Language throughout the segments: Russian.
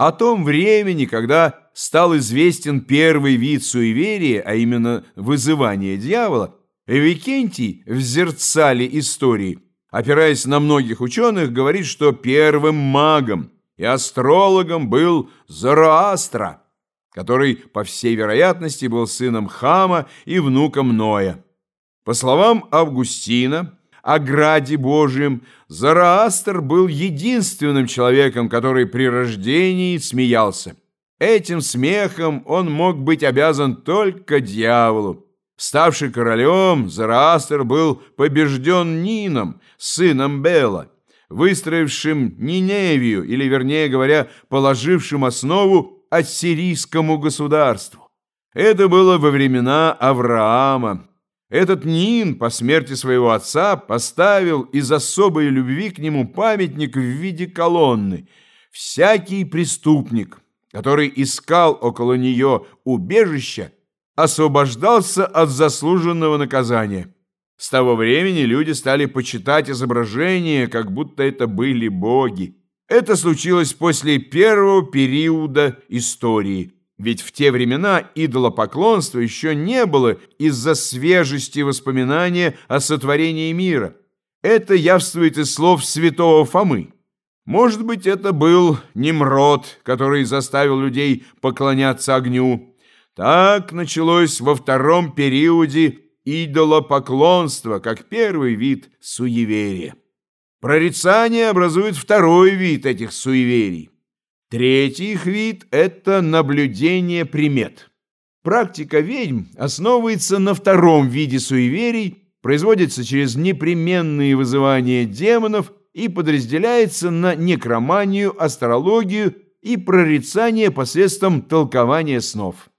О том времени, когда стал известен первый вид суеверия, а именно вызывание дьявола, Викентий в зерцале истории, опираясь на многих ученых, говорит, что первым магом и астрологом был Зороастра, который, по всей вероятности, был сыном Хама и внуком Ноя. По словам Августина, о граде Божьем, Зараастр был единственным человеком, который при рождении смеялся. Этим смехом он мог быть обязан только дьяволу. Ставший королем, Зараастр был побежден Нином, сыном Бела, выстроившим Ниневию, или, вернее говоря, положившим основу ассирийскому государству. Это было во времена Авраама, этот Нин по смерти своего отца поставил из особой любви к нему памятник в виде колонны. Всякий преступник, который искал около нее убежища, освобождался от заслуженного наказания. С того времени люди стали почитать изображения, как будто это были боги. Это случилось после первого периода истории – ведь в те времена идолопоклонства еще не было из-за свежести воспоминания о сотворении мира. Это явствует из слов святого Фомы. Может быть, это был Немрод, который заставил людей поклоняться огню. Так началось во втором периоде идолопоклонство, как первый вид суеверия. Прорицание образует второй вид этих суеверий. Третий их вид – это наблюдение примет. Практика ведьм основывается на втором виде суеверий, производится через непременные вызывания демонов и подразделяется на некроманию, астрологию и прорицание посредством толкования снов.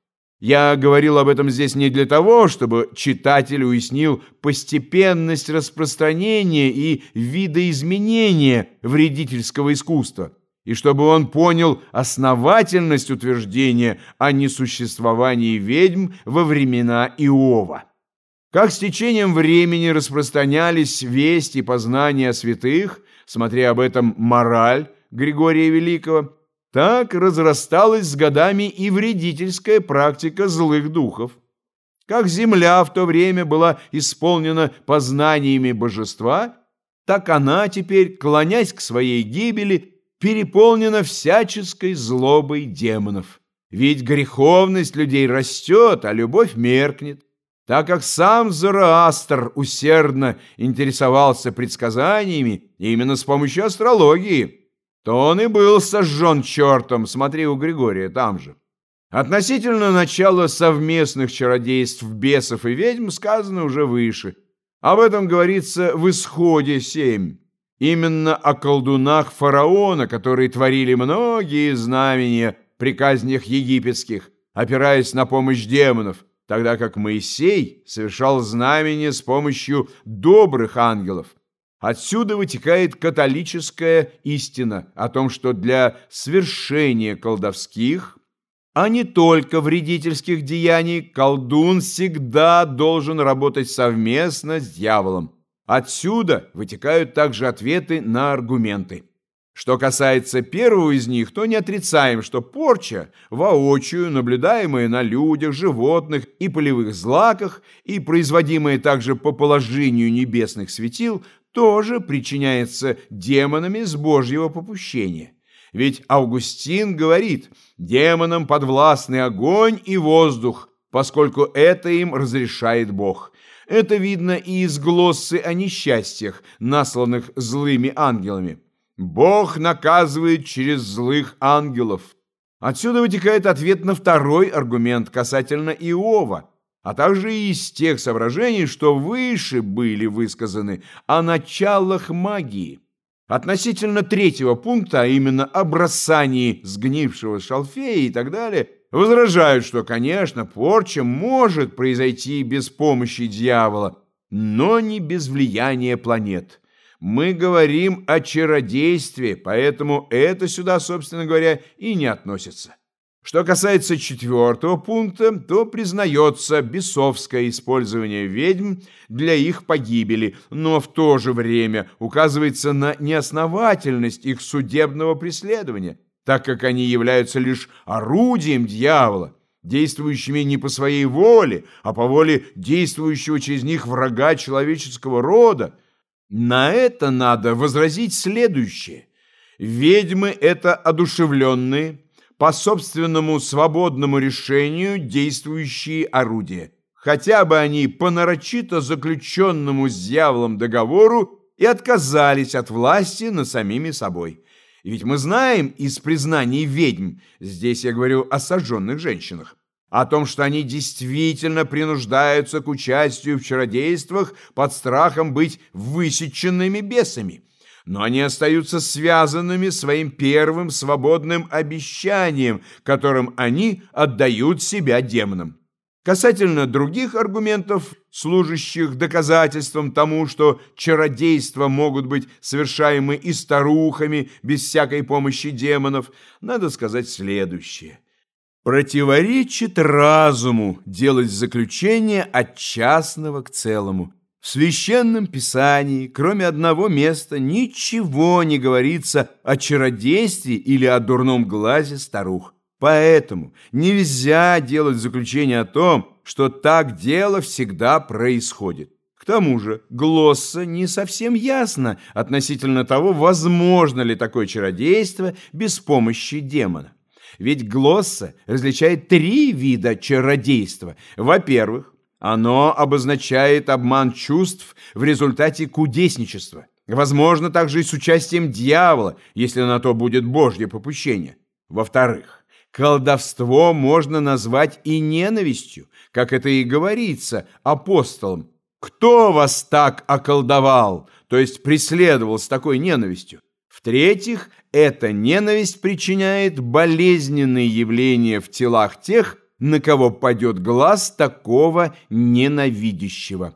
Я говорил об этом здесь не для того, чтобы читатель уяснил постепенность распространения и видоизменения вредительского искусства – и чтобы он понял основательность утверждения о несуществовании ведьм во времена Иова. Как с течением времени распространялись вести и познания святых, смотря об этом мораль Григория Великого, так разрасталась с годами и вредительская практика злых духов. Как земля в то время была исполнена познаниями божества, так она теперь, клонясь к своей гибели, переполнена всяческой злобой демонов. Ведь греховность людей растет, а любовь меркнет. Так как сам Зороастр усердно интересовался предсказаниями именно с помощью астрологии, то он и был сожжен чертом, смотри у Григория там же. Относительно начала совместных чародейств бесов и ведьм сказано уже выше. Об этом говорится в Исходе 7. Именно о колдунах фараона, которые творили многие знамения при казнях египетских, опираясь на помощь демонов, тогда как Моисей совершал знамения с помощью добрых ангелов. Отсюда вытекает католическая истина о том, что для свершения колдовских, а не только вредительских деяний, колдун всегда должен работать совместно с дьяволом. Отсюда вытекают также ответы на аргументы. Что касается первого из них, то не отрицаем, что порча, воочию наблюдаемая на людях, животных и полевых злаках и производимая также по положению небесных светил, тоже причиняется демонами с Божьего попущения. Ведь Августин говорит, демонам подвластны огонь и воздух, поскольку это им разрешает Бог. Это видно и из глоссы о несчастьях, насланных злыми ангелами. Бог наказывает через злых ангелов. Отсюда вытекает ответ на второй аргумент касательно Иова, а также и из тех соображений, что выше были высказаны о началах магии. Относительно третьего пункта, а именно о бросании сгнившего шалфея и так далее – Возражают, что, конечно, порча может произойти без помощи дьявола, но не без влияния планет. Мы говорим о чародействе, поэтому это сюда, собственно говоря, и не относится. Что касается четвертого пункта, то признается бесовское использование ведьм для их погибели, но в то же время указывается на неосновательность их судебного преследования – так как они являются лишь орудием дьявола, действующими не по своей воле, а по воле действующего через них врага человеческого рода, на это надо возразить следующее. Ведьмы – это одушевленные, по собственному свободному решению действующие орудия, хотя бы они по нарочито заключенному с дьяволом договору и отказались от власти над самими собой. И ведь мы знаем из признаний ведьм, здесь я говорю о сожженных женщинах, о том, что они действительно принуждаются к участию в чародействах под страхом быть высеченными бесами. Но они остаются связанными своим первым свободным обещанием, которым они отдают себя демонам. Касательно других аргументов, служащих доказательством тому, что чародейства могут быть совершаемы и старухами без всякой помощи демонов, надо сказать следующее – Противоречит разуму делать заключение от частного к целому. В священном писании, кроме одного места, ничего не говорится о чародействе или о дурном глазе старух. Поэтому нельзя делать заключение о том, что так дело всегда происходит. К тому же Глосса не совсем ясно относительно того, возможно ли такое чародейство без помощи демона. Ведь глосса различает три вида чародейства. Во-первых, оно обозначает обман чувств в результате кудесничества. Возможно, также и с участием дьявола, если на то будет Божье попущение. Во-вторых, колдовство можно назвать и ненавистью, как это и говорится апостолам. «Кто вас так околдовал?» то есть преследовал с такой ненавистью. В-третьих, эта ненависть причиняет болезненные явления в телах тех, на кого падет глаз такого ненавидящего.